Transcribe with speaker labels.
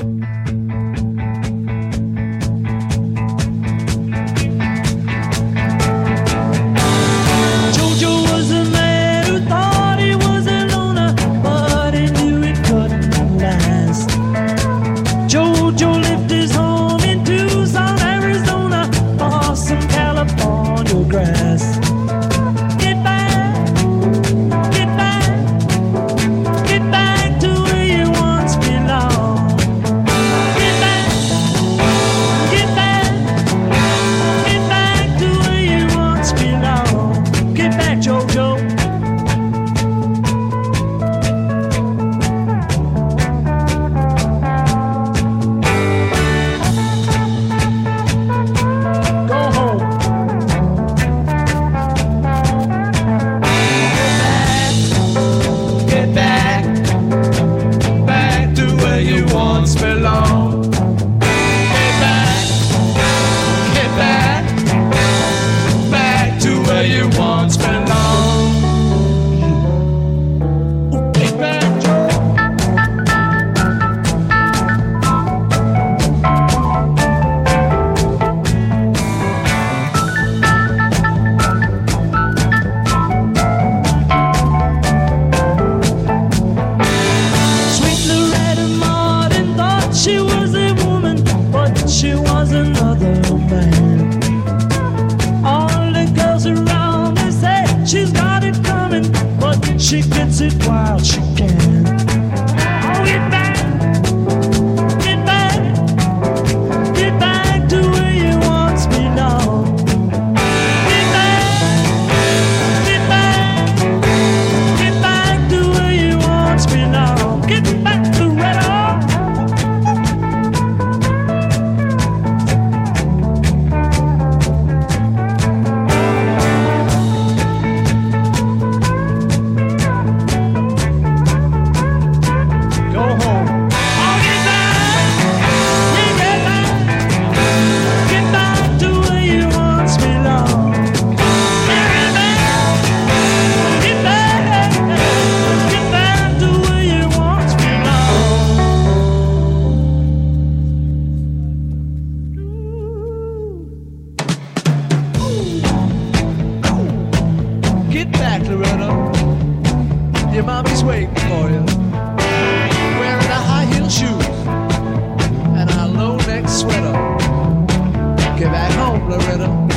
Speaker 1: Bye. she gets it wild. She
Speaker 2: Wearing high heel shoes and a low neck sweater. Get back home, Loretta.